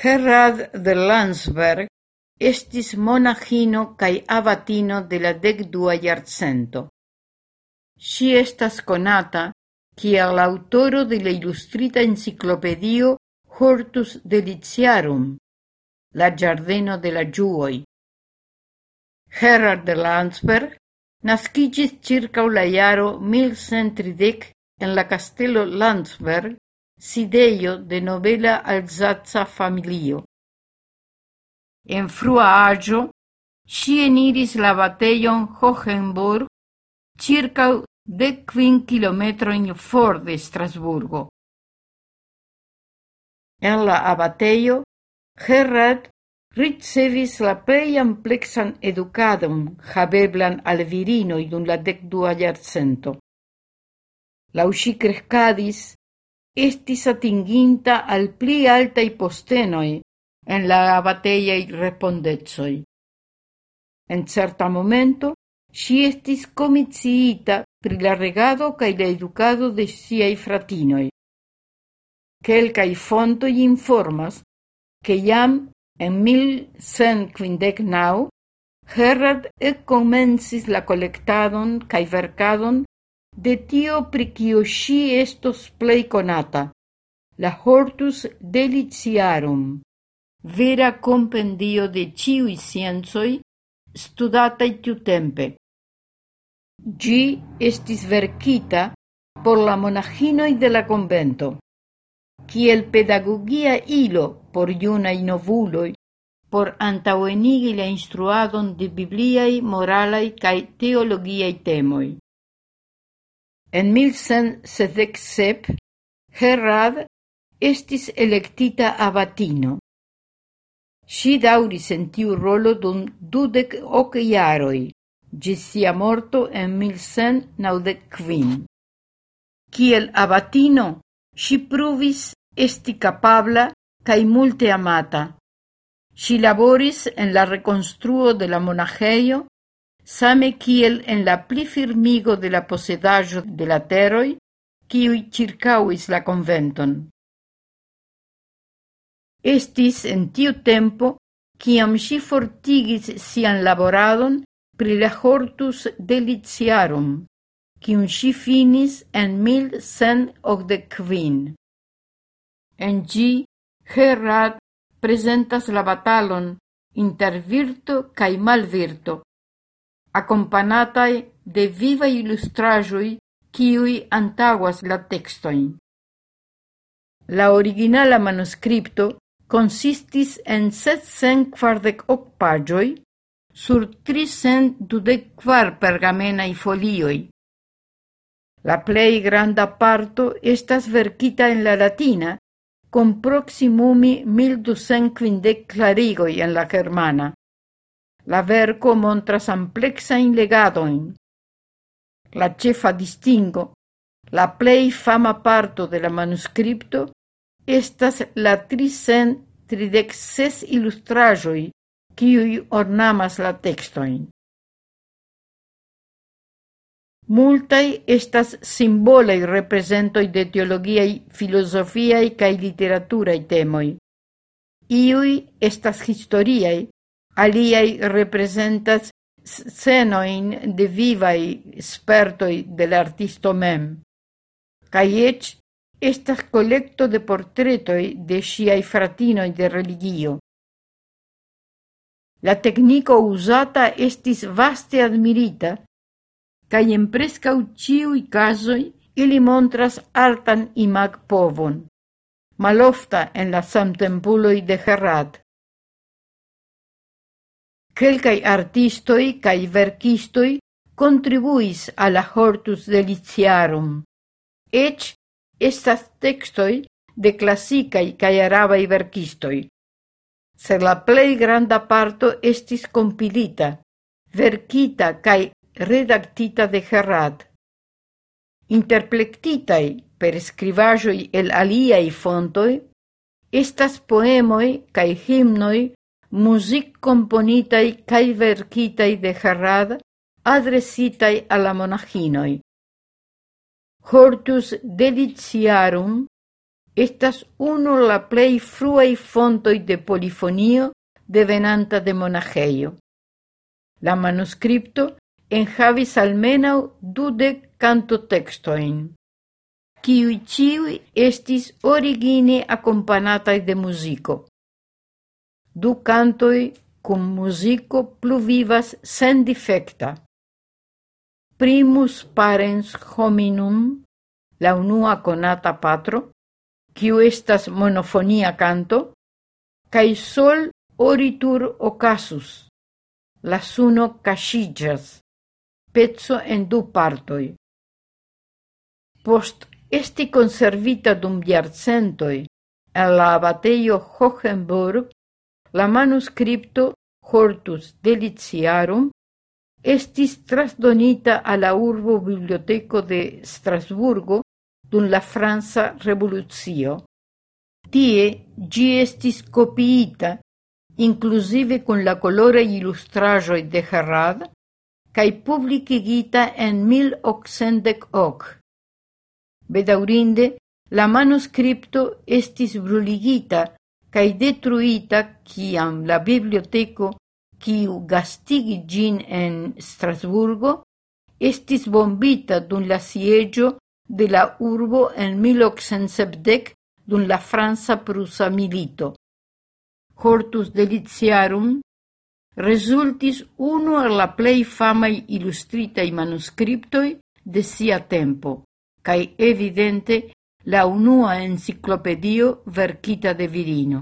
Gerhard de Landsberg estis monachino cae abatino de la decdua iarcento. Si estas conata kiel la de la illustrita enciclopedio Hortus Deliciarum, la giardeno de la giuoi. Gerhard de Landsberg nascigis circa la iaro 1130 en la castello Landsberg Sidejo de nobela alzatza familio, en frua agio, si eniris la bateion Hohenburg, circa ĉirkaŭ dekkvin kilometrojn for de Strasburgo. En la abateio, Gerard ricevis la plei amplexan educadum habeblan al virinoi dun la decdua jarcento. Lau si crescadis, estis atinginta al pli altai postenoi en la abateiai respondezoi. En certa momento si estis comiciita pri la regado cae la educado de siai fratinoi. Quelcai fontoi informas, che jam en 1159 Herrad ekkomencis la colectadon cae vercadon de tio pri kio estos plei konata, la Hortus Deliciarum, vera compendio de ĉiuj studatai tiu tempe. Gi estis verkita por la monaĥinoj de la convento, kiel pedagogia ilo por iunai novuloi, por antauenigi la instruadon de bibliai, moralai cae teologiai temoi. En 1177 Herrad estis electita abatino. Si dauris en tiu rolo dum dudec hoc iaroi, gis sia morto en 1195. Kiel abatino, si pruvis esti capabla cae multe amata. Si laboris en la reconstruo de la monaĥejo same kiel en la plifirmigo de la posedaĵo de la teroj, kiuj ĉirkaŭis la konventon. Estis en tiu tempo, kiam ŝi fortigis sian laboradon pri la hortus deliciarum, kiun ŝi finis en 1185. En ĝi, Gerard presentas la batalon inter virto kaj malvirto, akompanataj de viva illustrajoi kiuj antaguas la textoin. La originala manuscripto consistis en 748 pagioi sur 324 pergamenai folioi. La plei granda parto estas verkita en la latina, con proximumi 1250 clarigoi en la germana. La verco montras amplexajn legadoin. La cefa distingo, la plei fama parto de la manuscripto, estas la tricent tridek ses ornamas la textoin. Multai estas simbolei representoi de teologiai, filosofiai cae literaturai temoi. Iui estas historiai, aliai representas scenoin de vivai spertoi de l'artisto mem. Cai ec estas collecto de portretoi de sciai fratinoi de religio. La tecnico usata estis vaste admirita, cae in prescau ciui casoi ili montras artan imag povon, malofta en la samtempuloi de Herrat. Quelcae artistoi cae verkistoi contribuis alla hortus deliciarum. Ec estas textoi de classicae cae arabai verkistoi. Se la plei granda parto estis compilita, verkita cae redactita de Herrat. Interplectitai per scrivajoi el aliai fontoi, estas poemoi cae himnoi music componitai cae vercitai de Harrad, adresitai alla monaginoi. Hortus deliciarum estas uno la plei fruai fontoi de polifonio devenanta de monageio. La manuscripto enhavis almenau dude canto textoin, kiui ciui estis origine accompanatai de musico. Du cantoi cum musico pluvivas sen defecta. Primus parens hominum, la unua conata patro, quiu estas monofonia canto, cae sol oritur ocasus. La suno cascigas, pezzo en du partoi. Post esti conservita dum diarcentoi, en la abateio Hohenburg La manuscripto Hortus Deliciarum estis trasdonita a la urbo biblioteco de Strasburgo dun la Franza Revoluzio. Tie gi estis copiita, inclusive con la colore illustrajoi de Herrad cae publicigita en 1808. Bedaurinde, la manuscripto estis bruligita cae detruita ciam la biblioteko, kiu gastigi gin en Strasburgo, estis bombita dun la siegio de la urbo en 1870 dun la Franza Prusa milito. Hortus Deliciarum resultis uno el la plei famai illustritai manuscriptoi de sia tempo, cae evidente la unua enciklopedio verkita de virino.